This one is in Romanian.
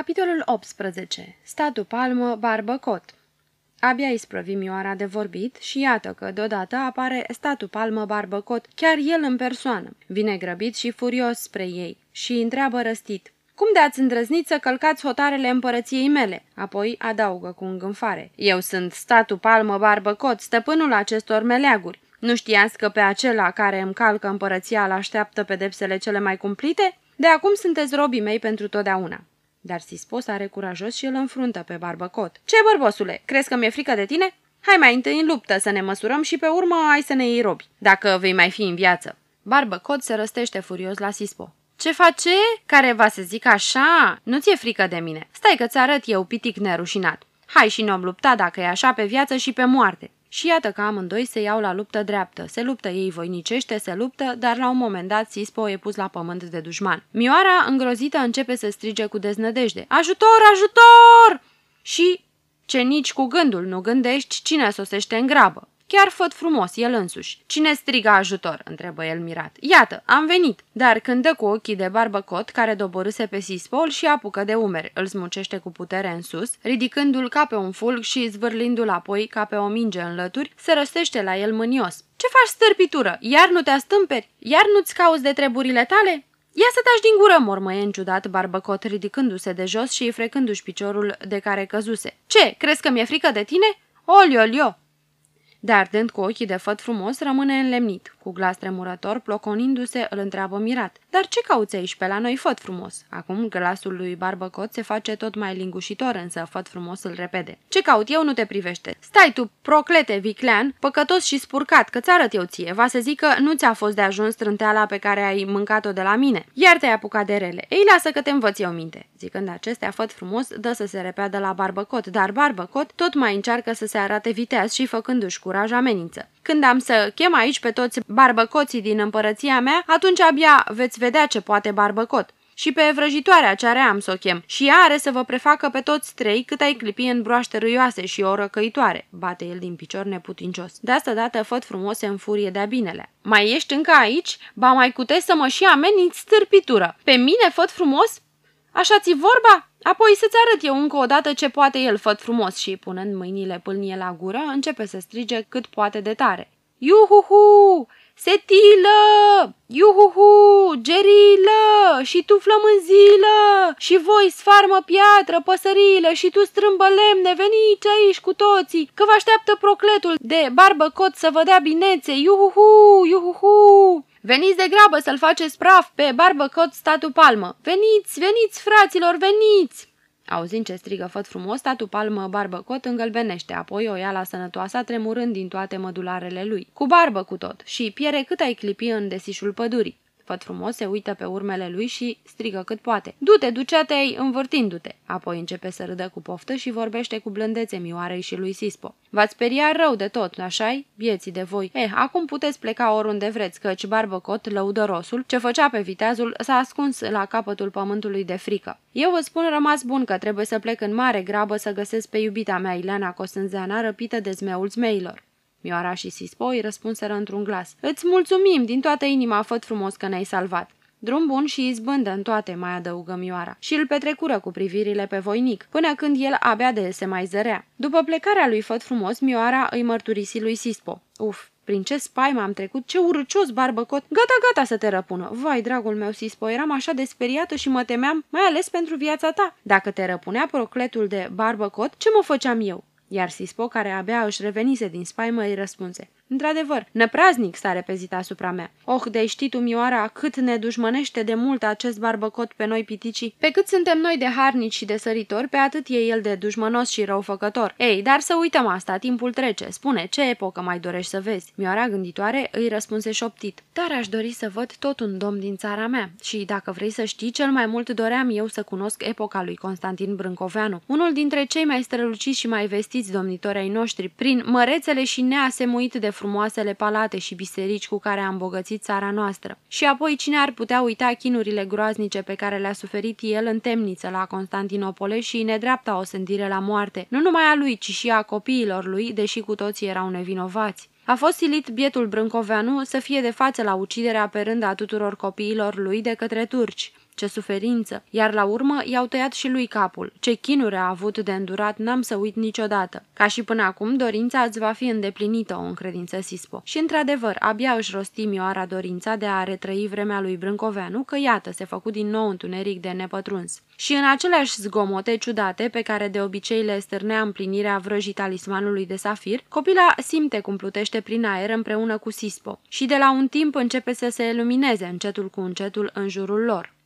Capitolul 18. Statul Palmă, Barbă Cot Abia isprăvi Mioara de vorbit și iată că deodată apare statul Palmă Barbăcot, chiar el în persoană. Vine grăbit și furios spre ei și întreabă răstit. Cum de-ați îndrăznit să călcați hotarele împărăției mele?" Apoi adaugă cu îngânfare. Eu sunt statul Palmă Barbăcot, stăpânul acestor meleaguri. Nu știați că pe acela care îmi calcă împărăția îl așteaptă pedepsele cele mai cumplite? De acum sunteți robii mei pentru totdeauna. Dar Sispos are curajos și îl înfruntă pe barbăcot. Ce, bărbosule, crezi că mi-e frică de tine? Hai mai întâi în luptă să ne măsurăm și pe urmă ai să ne iei robi, dacă vei mai fi în viață. Barbăcot se răstește furios la Sispo. Ce face? Care va să zic așa? Nu ți-e frică de mine. Stai că-ți arăt eu, pitic nerușinat. Hai și ne-om lupta dacă e așa pe viață și pe moarte. Și iată că amândoi se iau la luptă dreaptă. Se luptă ei voinicește, se luptă, dar la un moment dat Sispo e pus la pământ de dușman. Mioara, îngrozită, începe să strige cu deznădejde. Ajutor, ajutor! Și ce nici cu gândul nu gândești, cine sosește în grabă. Chiar făt frumos, el însuși. Cine strigă ajutor? întrebă el mirat. Iată, am venit. Dar când dă cu ochii de barbăcot, care doborâse pe Sispol și apucă de umeri, îl smucește cu putere în sus, ridicându-l ca pe un fulg și zvârlindu-l apoi ca pe o minge în lături, se răstește la el mânios. Ce faci stârpitură? Iar nu te astâmperi? Iar nu-ți cauți de treburile tale? Ia să taci din gură, mormăie în ciudat barbăcot, ridicându-se de jos și frecându-și piciorul de care căzuse. Ce, crezi că mi-e frică de tine? Olio, olio, dar ardent cu ochii de făt frumos, rămâne înlemnit. Cu glas tremurător, ploconindu-se, îl întreabă mirat. Dar ce cauți aici pe la noi, făt frumos? Acum glasul lui Barbăcot se face tot mai lingușitor, însă făt frumos îl repede. Ce caut eu nu te privește. Stai tu, proclete, viclean, păcătos și spurcat, că ți arăt eu ție. Va să zic că nu ți-a fost de ajuns trânteala pe care ai mâncat-o de la mine. Iar te-ai apucat de rele. Ei, lasă că te învăț eu minte. Zicând acestea, făt frumos dă să se repeadă la Barbăcot, dar Barbăcot tot mai încearcă să se arate viteaz și făcându-și curaj amenință. Când am să chem aici pe toți barbăcoții din împărăția mea, atunci abia veți vedea ce poate barbăcot. Și pe vrăjitoarea ce are am să o chem. Și ea are să vă prefacă pe toți trei cât ai clipi în broaște râioase și o răcăitoare. Bate el din picior neputincios. De asta dată făt frumos în furie de-a binele. Mai ești încă aici? Ba mai cute să mă și ameninți stârpitură. Pe mine, făt frumos? Așa ți vorba? Apoi să-ți arăt eu încă o dată ce poate el făt frumos și, punând mâinile pâlnie la gură, începe să strige cât poate de tare. Iuhuhu! Setilă! Iuhuhu! Gerilă! Și tu flămânzilă! Și voi sfarmă piatră, păsările și tu strâmbă lemne, veniți aici cu toții, că vă așteaptă procletul de barbăcot să vă dea binețe! Iuhuhu! Iuhuhu! Veniți de grabă să-l faceți praf pe barbăcot statul palmă! Veniți, veniți, fraților, veniți! Auzind ce strigă făt frumos, statul palmă barbăcot îngălbenește, apoi o ia la sănătoasa tremurând din toate mădularele lui. Cu barbă cu tot și piere cât ai clipi în desișul pădurii. Făt frumos se uită pe urmele lui și strigă cât poate. Du-te, ducea-te-ai învârtindu-te. Apoi începe să râdă cu poftă și vorbește cu blândețe mioarei și lui Sispo. V-ați speria rău de tot, așa-i? Vieții de voi. Eh, acum puteți pleca oriunde vreți, căci barbăcot, lăudărosul, ce făcea pe viteazul, s-a ascuns la capătul pământului de frică. Eu vă spun rămas bun că trebuie să plec în mare grabă să găsesc pe iubita mea Ileana Costânzeana răpită de zmeul zmeilor. Mioara și Sispo îi răspunseră într-un glas. Îți mulțumim din toată inima, făt frumos că ne-ai salvat. Drum bun și izbândă în toate, mai adăugă Mioara. Și îl petrecură cu privirile pe voinic, până când el abia de se mai zărea. După plecarea lui Făt Frumos, Mioara îi mărturisi lui Sispo. Uf, prin ce spaimă am trecut, ce urcios barbăcot! Gata, gata să te răpună! Vai, dragul meu, Sispo, eram așa de speriată și mă temeam, mai ales pentru viața ta. Dacă te răpunea procletul de barbăcot, ce mă făceam eu? Iar Sispo, care abia își revenise din spaimă, îi răspunse. Într-adevăr, năpraznic s-a repezit asupra mea. Oh, de știi tu, Mioara, cât ne dușmănește de mult acest barbăcot pe noi piticii. Pe cât suntem noi de harnici și de săritori, pe atât e el de dușmănos și răufăcător. Ei, dar să uităm asta, timpul trece. Spune, ce epocă mai dorești să vezi? Mioara gânditoare îi răspunse șoptit. Dar aș dori să văd tot un domn din țara mea. Și dacă vrei să știi, cel mai mult doream eu să cunosc epoca lui Constantin Brâncoveanu, unul dintre cei mai străluciți și mai vestiți domnitori ai noștri, prin mărețele și neasemuit de frumoasele palate și biserici cu care a îmbogățit țara noastră. Și apoi cine ar putea uita chinurile groaznice pe care le-a suferit el în temniță la Constantinopole și nedreapta o sândire la moarte, nu numai a lui, ci și a copiilor lui, deși cu toții erau nevinovați. A fost silit bietul Brâncoveanu să fie de față la uciderea pe rând a tuturor copiilor lui de către turci. Ce suferință, iar la urmă i-au tăiat și lui capul. Ce chinuri a avut de îndurat n-am să uit niciodată. Ca și până acum, dorința îți va fi îndeplinită, o încredință Sispo. Și într-adevăr, abia își rosti Mioara dorința de a retrăi vremea lui Brâncoveanu, că iată, se făcut din nou întuneric de nepătruns. Și în aceleași zgomote ciudate pe care de obicei le stârnea împlinirea vrăjii talismanului de safir, copila simte cum plutește prin aer împreună cu Sispo și de la un timp începe să se lumineze încetul cu încetul în jurul lor.